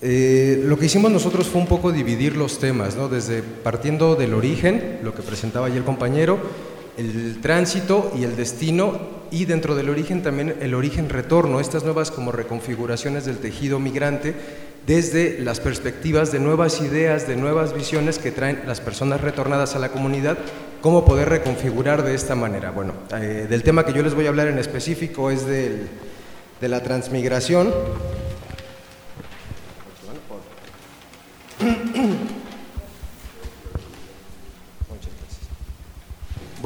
Eh, lo que hicimos nosotros fue un poco dividir los temas, desde partiendo del origen, lo que presentaba ayer el compañero, el tránsito y el destino, y dentro del origen también el origen retorno, estas nuevas como reconfiguraciones del tejido migrante desde las perspectivas de nuevas ideas, de nuevas visiones que traen las personas retornadas a la comunidad, cómo poder reconfigurar de esta manera. Bueno, eh, del tema que yo les voy a hablar en específico es del, de la transmigración.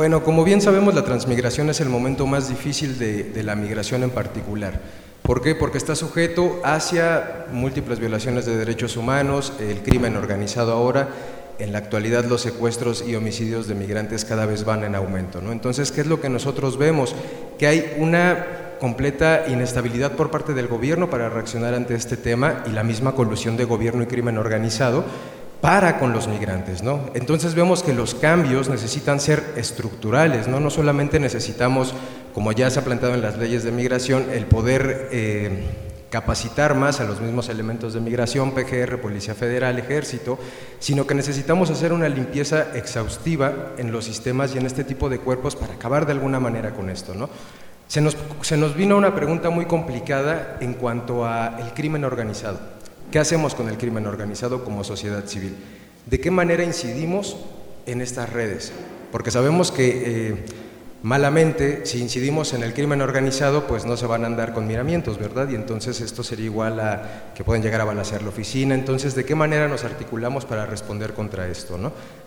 Bueno, como bien sabemos, la transmigración es el momento más difícil de, la migración en particular. ¿Por qué? Porque está sujeto hacia múltiples violaciones de derechos humanos, el crimen organizado ahora, en la actualidad los secuestros y homicidios de migrantes cada vez van en aumento. ¿no? Entonces, ¿qué es lo que nosotros vemos? Que hay una completa inestabilidad por parte del gobierno para reaccionar ante este tema y la misma colusión de gobierno y crimen organizado para con los migrantes. ¿no? Entonces vemos que los cambios necesitan ser estructurales, ¿no? no solamente necesitamos, como ya se ha planteado en las leyes de migración, el poder eh, capacitar más a los mismos elementos de migración, PGR, Policía Federal, Ejército, sino que necesitamos hacer una limpieza exhaustiva en los sistemas y en este tipo de cuerpos para acabar de alguna manera con esto. ¿no? Se, nos, se nos vino una pregunta muy complicada en cuanto al crimen organizado. ¿Qué hacemos con el crimen organizado como sociedad civil? ¿De qué manera incidimos en estas redes? Porque sabemos que eh, malamente, si incidimos en el crimen organizado, pues no se van a andar con miramientos, ¿verdad? Y entonces esto sería igual a que pueden llegar a balasear la oficina. Entonces, ¿de qué manera nos articulamos para responder contra esto?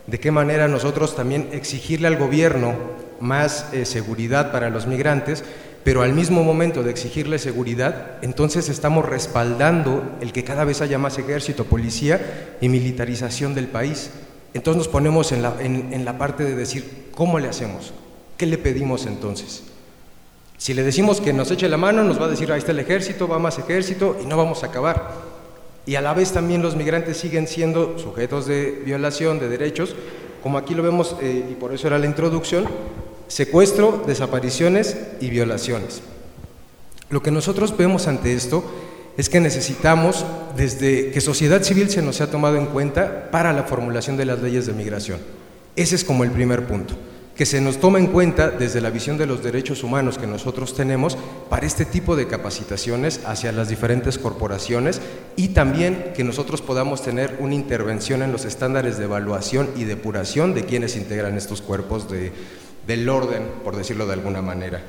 ¿De qué manera nosotros también exigirle al gobierno más eh, seguridad para los migrantes? Pero al mismo momento de exigirle seguridad, entonces estamos respaldando el que cada vez haya más ejército, policía y militarización del país. Entonces nos ponemos en la, parte de decir, ¿cómo le hacemos? ¿Qué le pedimos entonces? Si le decimos que nos eche la mano, nos va a decir, ahí está el ejército, va más ejército y no vamos a acabar. Y a la vez también los migrantes siguen siendo sujetos de violación de derechos, como aquí lo vemos, eh, y por eso era la introducción, secuestro, desapariciones y violaciones. Lo que nosotros vemos ante esto es que necesitamos, desde que sociedad civil se nos ha tomado en cuenta para la formulación de las leyes de migración. Ese es como el primer punto, que se nos toma en cuenta desde la visión de los derechos humanos que nosotros tenemos para este tipo de capacitaciones hacia las diferentes corporaciones y también que nosotros podamos tener una intervención en los estándares de evaluación y depuración de quienes integran estos cuerpos de, del orden, por decirlo de alguna manera.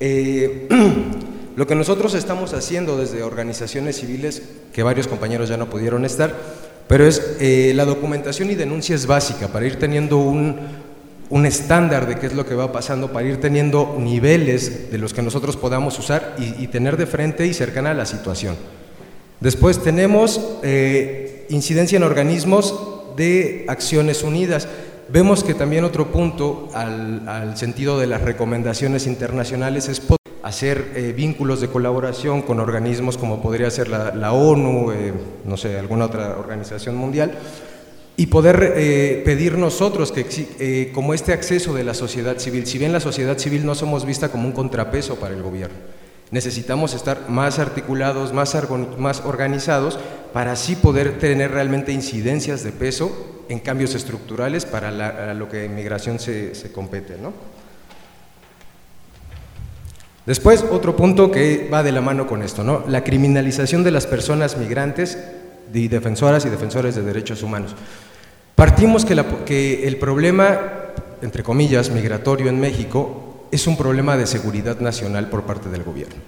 Eh, lo que nosotros estamos haciendo desde organizaciones civiles, que varios compañeros ya no pudieron estar, pero es eh, la documentación y denuncia es básica para ir teniendo un, un estándar de qué es lo que va pasando, para ir teniendo niveles de los que nosotros podamos usar y, tener de frente y cercana a la situación. Después tenemos eh, incidencia en organismos de Acciones Unidas. Vemos que también otro punto al, sentido de las recomendaciones internacionales es hacer eh, vínculos de colaboración con organismos como podría ser la, ONU, eh, no sé, alguna otra organización mundial, y poder eh, pedir nosotros que como este acceso de la sociedad civil, si bien la sociedad civil no somos vista como un contrapeso para el gobierno, necesitamos estar más articulados, más, más organizados, para así poder tener realmente incidencias de peso en cambios estructurales para lo que en migración se, compete. ¿no? Después, otro punto que va de la mano con esto, ¿no? la criminalización de las personas migrantes y defensoras y defensores de derechos humanos. Partimos que, que el problema, entre comillas, migratorio en México es un problema de seguridad nacional por parte del gobierno.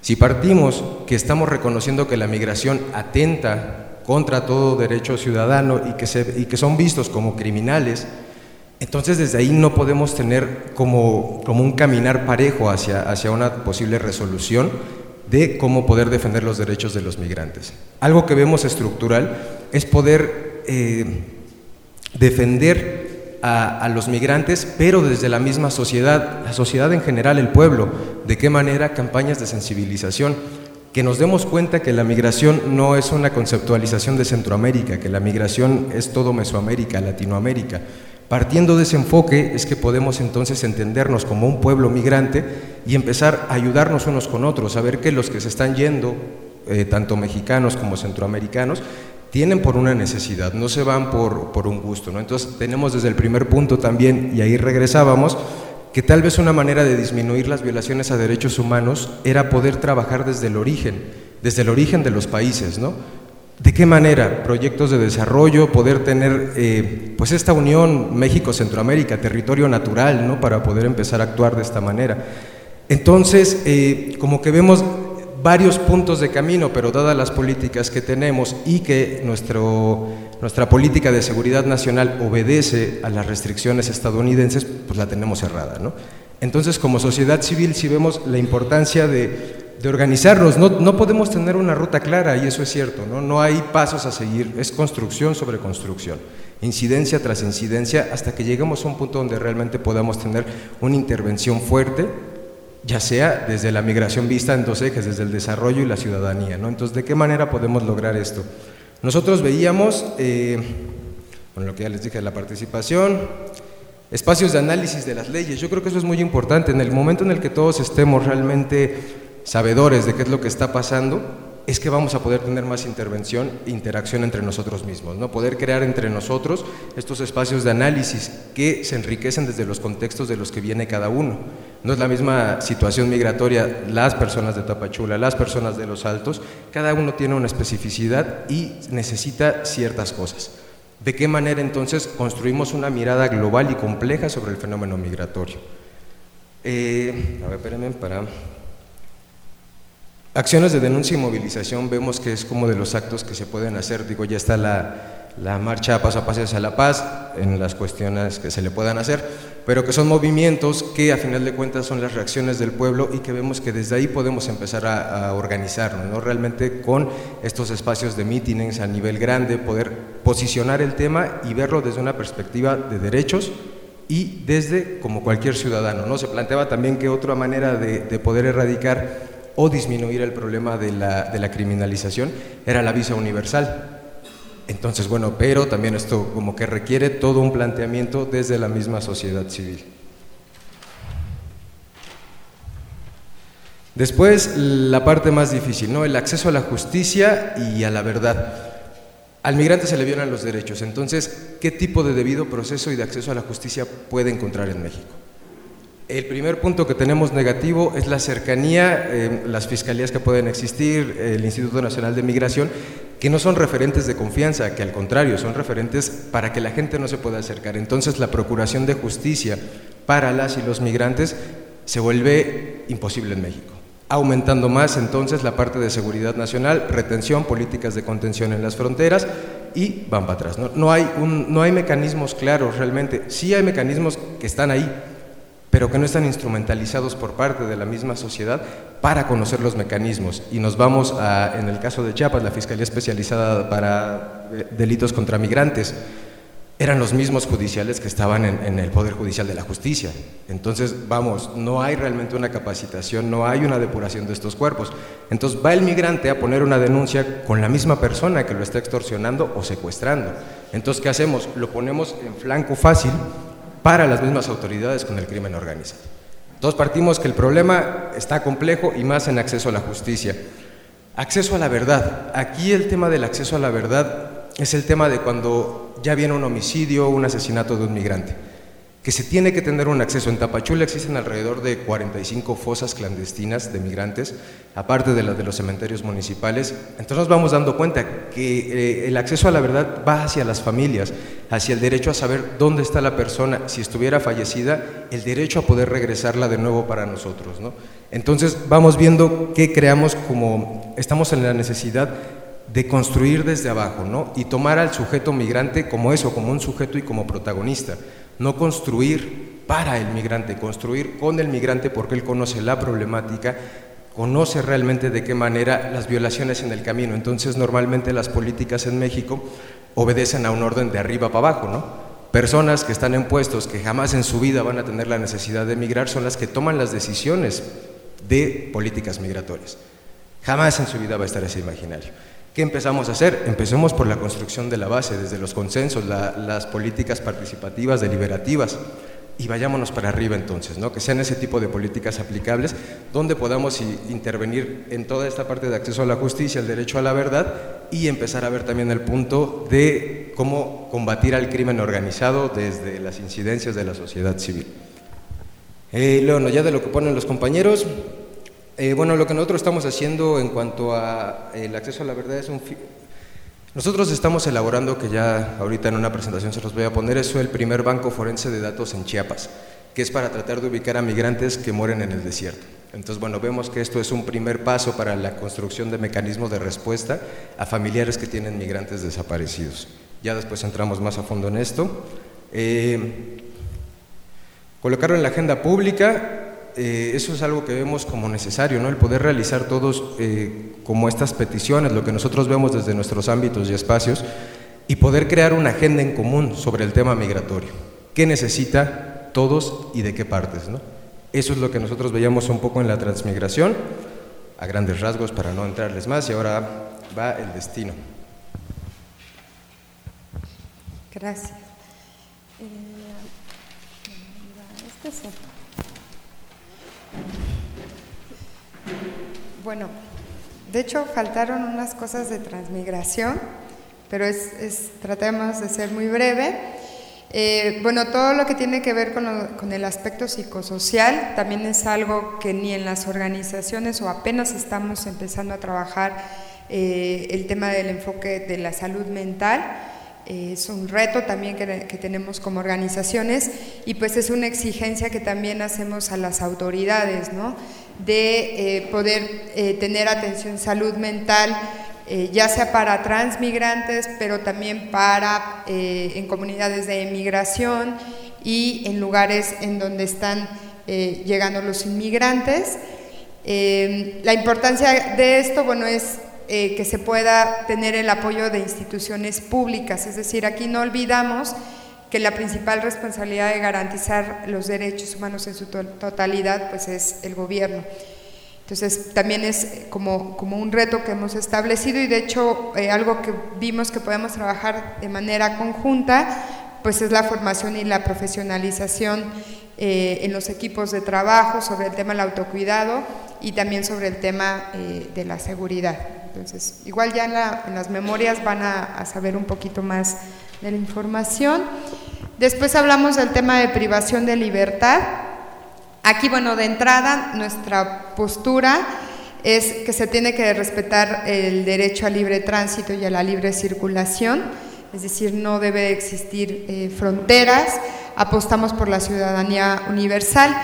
Si partimos que estamos reconociendo que la migración atenta contra todo derecho ciudadano y que, se, y que son vistos como criminales, entonces desde ahí no podemos tener como, como un caminar parejo hacia, hacia una posible resolución de cómo poder defender los derechos de los migrantes. Algo que vemos estructural es poder eh, defender a, a, los migrantes, pero desde la misma sociedad, la sociedad en general, el pueblo, de qué manera campañas de sensibilización que nos demos cuenta que la migración no es una conceptualización de Centroamérica, que la migración es todo Mesoamérica, Latinoamérica. Partiendo de ese enfoque es que podemos entonces entendernos como un pueblo migrante y empezar a ayudarnos unos con otros, a ver que los que se están yendo eh, tanto mexicanos como centroamericanos, tienen por una necesidad, no se van por, por un gusto. ¿no? Entonces tenemos desde el primer punto también, y ahí regresábamos, que tal vez una manera de disminuir las violaciones a derechos humanos era poder trabajar desde el origen, desde el origen de los países, ¿no? ¿De qué manera? Proyectos de desarrollo, poder tener eh, pues esta unión México-Centroamérica, territorio natural, ¿no? Para poder empezar a actuar de esta manera. Entonces, eh, como que vemos varios puntos de camino, pero dadas las políticas que tenemos y que nuestra política de seguridad nacional obedece a las restricciones estadounidenses, pues la tenemos cerrada. ¿no? Entonces, como sociedad civil, si vemos la importancia de, de organizarnos, no, no, podemos tener una ruta clara, y eso es cierto, ¿no? no hay pasos a seguir, es construcción sobre construcción, incidencia tras incidencia, hasta que lleguemos a un punto donde realmente podamos tener una intervención fuerte ya sea desde la migración vista en dos ejes, desde el desarrollo y la ciudadanía. ¿no? Entonces, ¿de qué manera podemos lograr esto? Nosotros veíamos, eh, con lo que ya les dije la participación, espacios de análisis de las leyes. Yo creo que eso es muy importante. En el momento en el que todos estemos realmente sabedores de qué es lo que está pasando, es que vamos a poder tener más intervención e interacción entre nosotros mismos, ¿no? poder crear entre nosotros estos espacios de análisis que se enriquecen desde los contextos de los que viene cada uno. No es la misma situación migratoria las personas de Tapachula, las personas de los Altos, cada uno tiene una especificidad y necesita ciertas cosas. ¿De qué manera entonces construimos una mirada global y compleja sobre el fenómeno migratorio? Eh, a ver, espérenme para... Acciones de denuncia y movilización vemos que es como de los actos que se pueden hacer, digo, ya está la, la marcha paso a paso hacia la paz en las cuestiones que se le puedan hacer, pero que son movimientos que a final de cuentas son las reacciones del pueblo y que vemos que desde ahí podemos empezar a, organizarnos, ¿no? realmente con estos espacios de mítines a nivel grande, poder posicionar el tema y verlo desde una perspectiva de derechos y desde como cualquier ciudadano. ¿no? Se planteaba también que otra manera de, de poder erradicar o disminuir el problema de la, de la criminalización era la visa universal. Entonces, bueno, pero también esto como que requiere todo un planteamiento desde la misma sociedad civil. Después, la parte más difícil, ¿no? El acceso a la justicia y a la verdad. Al migrante se le violan los derechos, entonces, ¿qué tipo de debido proceso y de acceso a la justicia puede encontrar en México? El primer punto que tenemos negativo es la cercanía, eh, las fiscalías que pueden existir, el Instituto Nacional de Migración, que no son referentes de confianza, que al contrario, son referentes para que la gente no se pueda acercar. Entonces la procuración de justicia para las y los migrantes se vuelve imposible en México aumentando más entonces la parte de seguridad nacional, retención, políticas de contención en las fronteras y van para atrás. No, hay, un, no hay mecanismos claros realmente, sí hay mecanismos que están ahí, pero que no están instrumentalizados por parte de la misma sociedad para conocer los mecanismos. Y nos vamos a, en el caso de Chiapas, la Fiscalía Especializada para eh, Delitos contra Migrantes, eran los mismos judiciales que estaban en, el Poder Judicial de la Justicia. Entonces, vamos, no hay realmente una capacitación, no hay una depuración de estos cuerpos. Entonces, va el migrante a poner una denuncia con la misma persona que lo está extorsionando o secuestrando. Entonces, ¿qué hacemos? Lo ponemos en flanco fácil para las mismas autoridades con el crimen organizado. Entonces partimos que el problema está complejo y más en acceso a la justicia. Acceso a la verdad. Aquí el tema del acceso a la verdad es el tema de cuando ya viene un homicidio o un asesinato de un migrante que se tiene que tener un acceso. En Tapachula existen alrededor de 45 fosas clandestinas de migrantes, aparte de las de los cementerios municipales. Entonces nos vamos dando cuenta que eh, el acceso a la verdad va hacia las familias, hacia el derecho a saber dónde está la persona, si estuviera fallecida, el derecho a poder regresarla de nuevo para nosotros. ¿no? Entonces vamos viendo que creamos como, estamos en la necesidad de construir desde abajo, ¿no? Y tomar al sujeto migrante como eso, como un sujeto y como protagonista no construir para el migrante, construir con el migrante porque él conoce la problemática, conoce realmente de qué manera las violaciones en el camino. Entonces, normalmente las políticas en México obedecen a un orden de arriba para abajo, ¿no? Personas que están en puestos que jamás en su vida van a tener la necesidad de emigrar son las que toman las decisiones de políticas migratorias. Jamás en su vida va a estar ese imaginario. ¿Qué empezamos a hacer? Empecemos por la construcción de la base, desde los consensos, las políticas participativas, deliberativas. Y vayámonos para arriba entonces, ¿no? que sean ese tipo de políticas aplicables donde podamos intervenir en toda esta parte de acceso a la justicia, el derecho a la verdad y empezar a ver también el punto de cómo combatir al crimen organizado desde las incidencias de la sociedad civil. Eh, León, ya de lo que ponen los compañeros, eh, bueno, lo que nosotros estamos haciendo en cuanto a el acceso a la verdad es un... Nosotros estamos elaborando, que ya ahorita en una presentación se los voy a poner, eso el primer banco forense de datos en Chiapas, que es para tratar de ubicar a migrantes que mueren en el desierto. Entonces, bueno, vemos que esto es un primer paso para la construcción de mecanismos de respuesta a familiares que tienen migrantes desaparecidos. Ya después entramos más a fondo en esto. Eh, Colocarlo en la agenda pública, eh, eso es algo que vemos como necesario, ¿no? el poder realizar todos eh, como estas peticiones, lo que nosotros vemos desde nuestros ámbitos y espacios, y poder crear una agenda en común sobre el tema migratorio. ¿Qué necesita todos y de qué partes? ¿no? Eso es lo que nosotros veíamos un poco en la transmigración, a grandes rasgos para no entrarles más, y ahora va el destino. Gracias. Eh, bueno, de hecho faltaron unas cosas de transmigración, pero es, tratemos de ser muy breve. Eh, bueno, todo lo que tiene que ver con, el aspecto psicosocial también es algo que ni en las organizaciones o apenas estamos empezando a trabajar eh, el tema del enfoque de la salud mental es un reto también que, tenemos como organizaciones y pues es una exigencia que también hacemos a las autoridades, ¿no? de eh, poder eh, tener atención salud mental, eh, ya sea para transmigrantes, pero también para en comunidades de emigración y en lugares en donde están llegando los inmigrantes. la importancia de esto, bueno, es eh, que se pueda tener el apoyo de instituciones públicas. Es decir, aquí no olvidamos que la principal responsabilidad de garantizar los derechos humanos en su totalidad pues es el gobierno. Entonces también es como, un reto que hemos establecido y de hecho eh, algo que vimos que podemos trabajar de manera conjunta pues es la formación y la profesionalización eh, en los equipos de trabajo sobre el tema del autocuidado y también sobre el tema de la seguridad. Entonces, igual ya en, las memorias van a, saber un poquito más de la información. Después hablamos del tema de privación de libertad. Aquí, bueno, de entrada, nuestra postura es que se tiene que respetar el derecho al libre tránsito y a la libre circulación, es decir, no debe existir eh, fronteras, apostamos por la ciudadanía universal.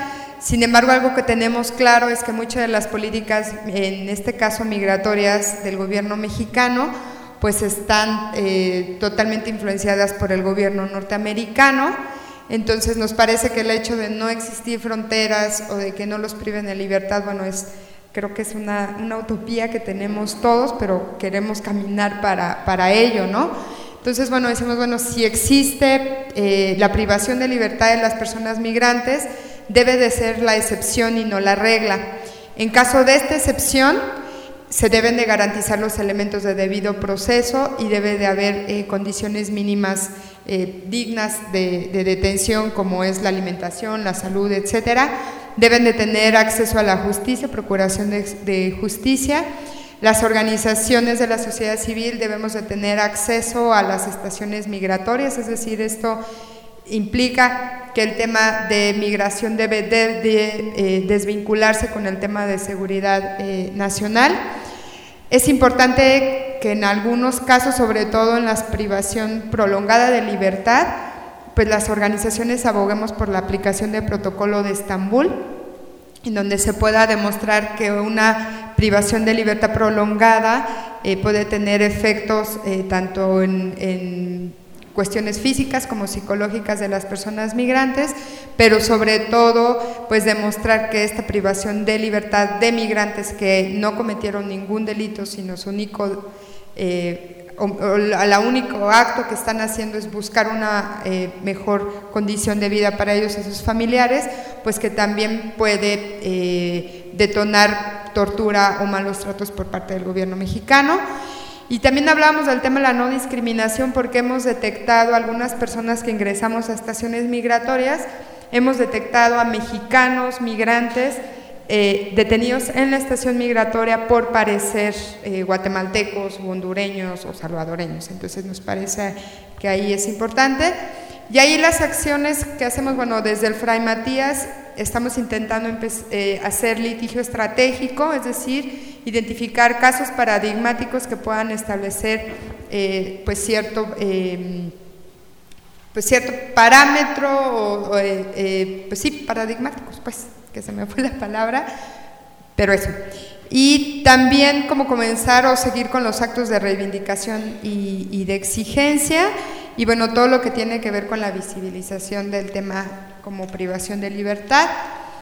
Sin embargo, algo que tenemos claro es que muchas de las políticas, en este caso migratorias del gobierno mexicano, pues están eh, totalmente influenciadas por el gobierno norteamericano. Entonces nos parece que el hecho de no existir fronteras o de que no los priven de libertad, bueno, es creo que es una, utopía que tenemos todos, pero queremos caminar para, ello, ¿no? Entonces, bueno, decimos, bueno, si existe eh, la privación de libertad de las personas migrantes, debe de ser la excepción y no la regla. En caso de esta excepción, se deben de garantizar los elementos de debido proceso y debe de haber eh, condiciones mínimas eh, dignas de, detención como es la alimentación, la salud, etcétera. Deben de tener acceso a la justicia, procuración de, de justicia. Las organizaciones de la sociedad civil debemos de tener acceso a las estaciones migratorias, es decir, esto implica que el tema de migración debe de, eh, desvincularse con el tema de seguridad eh, nacional. Es importante que en algunos casos, sobre todo en la privación prolongada de libertad, pues las organizaciones aboguemos por la aplicación del protocolo de Estambul, en donde se pueda demostrar que una privación de libertad prolongada eh, puede tener efectos tanto en cuestiones físicas como psicológicas de las personas migrantes, pero sobre todo pues demostrar que esta privación de libertad de migrantes que no cometieron ningún delito, sino su único eh, la único acto que están haciendo es buscar una eh, mejor condición de vida para ellos y sus familiares, pues que también puede eh, detonar tortura o malos tratos por parte del gobierno mexicano. Y también hablamos del tema de la no discriminación porque hemos detectado algunas personas que ingresamos a estaciones migratorias, hemos detectado a mexicanos, migrantes, eh, detenidos en la estación migratoria por parecer eh, guatemaltecos, hondureños o salvadoreños. Entonces nos parece que ahí es importante. Y ahí las acciones que hacemos, bueno, desde el Fray Matías estamos intentando eh, hacer litigio estratégico, es decir, identificar casos paradigmáticos que puedan establecer pues cierto em, pues cierto parámetro o, pues sí paradigmáticos pues que se me fue la palabra, pero eso. Y también como comenzar o seguir con los actos de reivindicación y, de exigencia, y bueno, todo lo que tiene que ver con la visibilización del tema como privación de libertad.